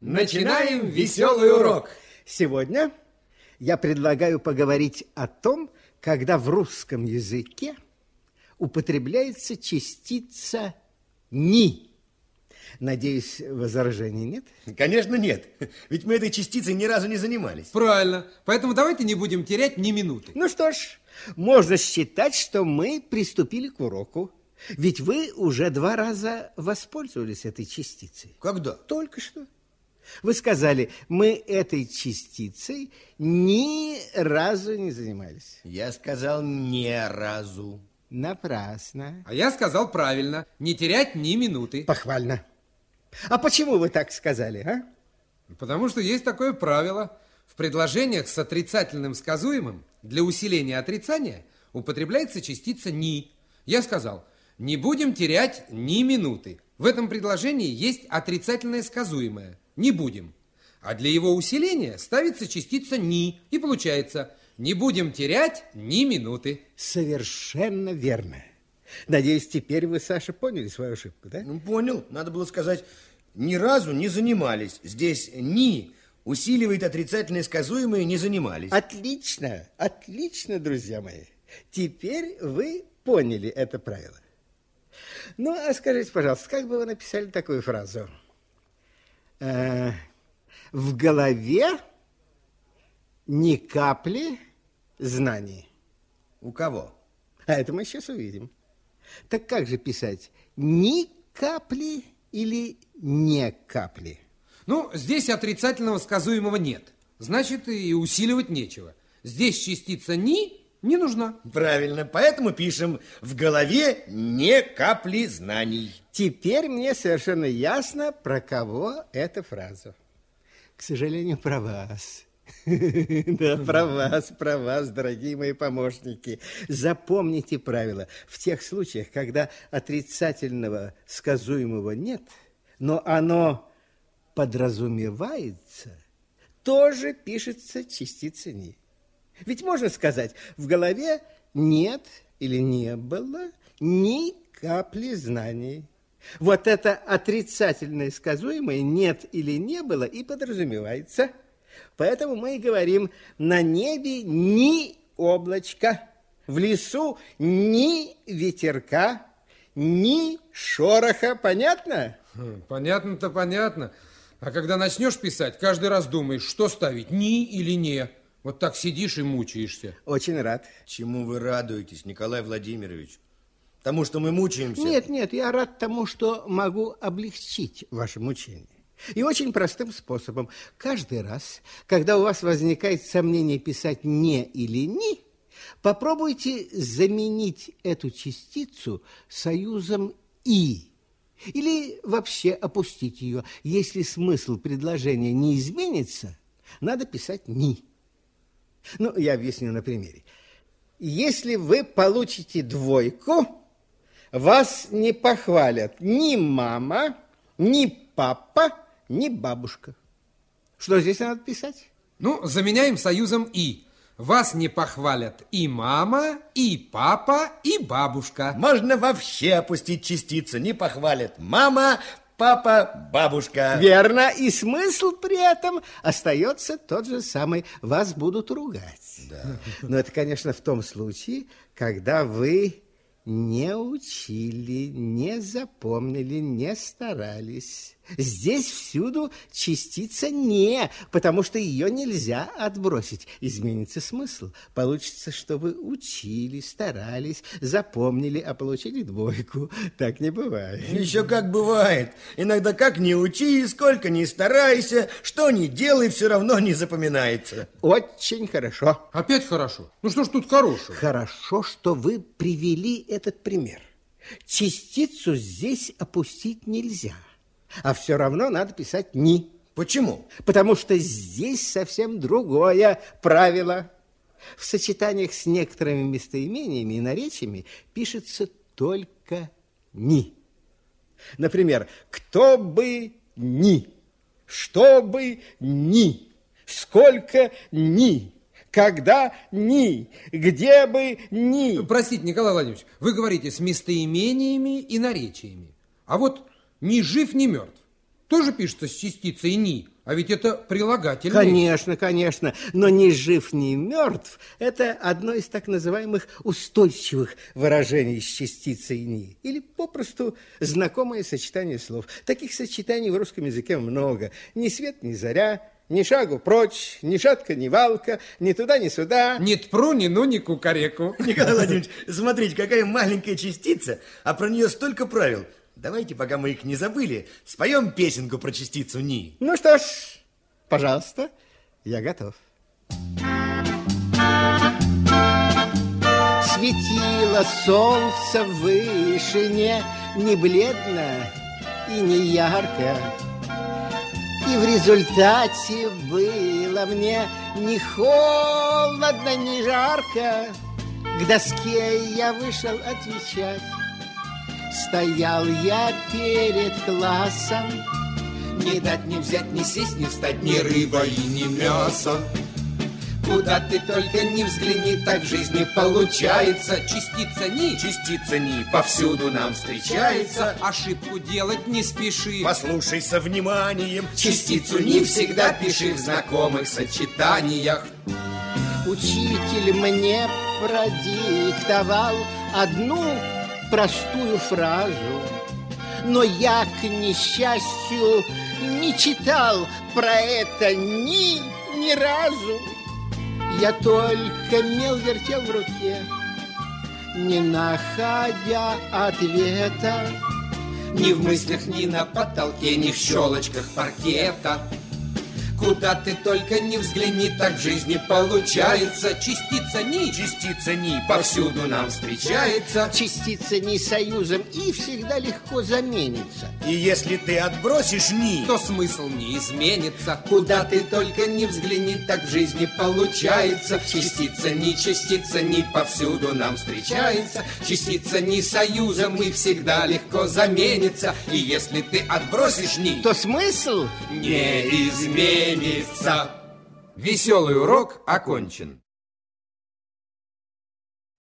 Начинаем веселый урок. Сегодня я предлагаю поговорить о том, когда в русском языке употребляется частица «ни». Надеюсь, возражений нет? Конечно, нет. Ведь мы этой частицей ни разу не занимались. Правильно. Поэтому давайте не будем терять ни минуты. Ну что ж, можно считать, что мы приступили к уроку. Ведь вы уже два раза воспользовались этой частицей. Когда? Только что. Вы сказали, мы этой частицей ни разу не занимались. Я сказал ни разу. Напрасно. А я сказал правильно. Не терять ни минуты. Похвально. А почему вы так сказали, а? Потому что есть такое правило. В предложениях с отрицательным сказуемым для усиления отрицания употребляется частица «ни». Я сказал, не будем терять ни минуты. В этом предложении есть отрицательное сказуемое – не будем. А для его усиления ставится частица «ни», и получается «не будем терять ни минуты». Совершенно верно. Надеюсь, теперь вы, Саша, поняли свою ошибку, да? Ну, понял. Надо было сказать, ни разу не занимались. Здесь «ни» усиливает отрицательное сказуемое «не занимались». Отлично, отлично, друзья мои. Теперь вы поняли это правило. Ну, а скажите, пожалуйста, как бы вы написали такую фразу? Э, в голове ни капли знаний. У кого? А это мы сейчас увидим. Так как же писать? Ни капли или не капли? Ну, здесь отрицательного сказуемого нет. Значит, и усиливать нечего. Здесь частица «ни» не нужна. Правильно, поэтому пишем «в голове не капли знаний». Теперь мне совершенно ясно, про кого эта фраза. К сожалению, про вас. Да, про вас, про вас, дорогие мои помощники. Запомните правило. В тех случаях, когда отрицательного сказуемого нет, но оно подразумевается, тоже пишется частица «не». Ведь можно сказать, в голове нет или не было ни капли знаний. Вот это отрицательное сказуемое «нет» или «не было» и подразумевается. Поэтому мы и говорим «на небе ни облачка, в лесу ни ветерка, ни шороха». Понятно? Хм, понятно-то понятно. А когда начнешь писать, каждый раз думаешь, что ставить, «ни» или «не». Вот так сидишь и мучаешься. Очень рад. Чему вы радуетесь, Николай Владимирович? Тому, что мы мучаемся? Нет, нет, я рад тому, что могу облегчить ваше мучение. И очень простым способом. Каждый раз, когда у вас возникает сомнение писать «не» или «ни», попробуйте заменить эту частицу союзом «и». Или вообще опустить ее. Если смысл предложения не изменится, надо писать «ни». Ну, я объясню на примере. Если вы получите двойку, вас не похвалят ни мама, ни папа, ни бабушка. Что здесь надо писать? Ну, заменяем союзом «и». Вас не похвалят и мама, и папа, и бабушка. Можно вообще опустить частицу. Не похвалят мама, папа, бабушка. Верно, и смысл при этом остается тот же самый. Вас будут ругать. Да. Но это, конечно, в том случае, когда вы не учили, не запомнили, не старались. Здесь всюду частица «не», потому что ее нельзя отбросить. Изменится смысл. Получится, что вы учили, старались, запомнили, а получили двойку. Так не бывает. Еще как бывает. Иногда как не учи, сколько не старайся, что не делай, все равно не запоминается. Очень хорошо. Опять хорошо. Ну что ж тут хорошего? Хорошо, что вы привели этот пример. Частицу здесь опустить нельзя. А все равно надо писать «ни». Почему? Потому что здесь совсем другое правило. В сочетаниях с некоторыми местоимениями и наречиями пишется только «ни». Например, «кто бы ни», «что бы ни», «сколько ни», когда ни, где бы ни. Простите, Николай Владимирович, вы говорите с местоимениями и наречиями. А вот ни жив, ни мертв. тоже пишется с частицей «ни», а ведь это прилагательное. Конечно, конечно, но ни жив, ни мертв – это одно из так называемых устойчивых выражений с частицей «ни», или попросту знакомое сочетание слов. Таких сочетаний в русском языке много. Ни свет, ни заря, ни шагу прочь, ни шатка, ни валка, ни туда, ни сюда. Ни тпру, ни ну, ни кукареку. Николай Владимирович, смотрите, какая маленькая частица, а про нее столько правил – Давайте, пока мы их не забыли, споем песенку про частицу Ни. Ну что ж, пожалуйста, я готов. Светило солнце в вышине не бледно и не ярко. И в результате было мне ни холодно, ни жарко. К доске я вышел отвечать. Стоял я перед классом. Не дать, не взять, не сесть, не встать Ни рыба и ни мясо. Куда ты только не взгляни, так в жизни получается. Частица ни, частица ни Повсюду нам встречается. Ошибку делать не спеши. Послушай со вниманием. Частицу ни всегда пиши в знакомых сочетаниях. Учитель мне продиктовал одну простую фразу. Но я, к несчастью, не читал про это ни, ни разу. Я только мел вертел в руке, не находя ответа. Ни в мыслях, ни на потолке, ни в щелочках паркета. Куда ты только не взгляни, так в жизни получается. Частица ни, частица ни Повсюду нам встречается. Частица ни союзом и всегда легко заменится. И если ты отбросишь ни То смысл не изменится. Куда ты только не взгляни, так в жизни получается. Частица ни, частица ни Повсюду нам встречается. Частица ни союзом и всегда легко заменится. И если ты отбросишь ни То смысл? не изменится Веселый урок окончен.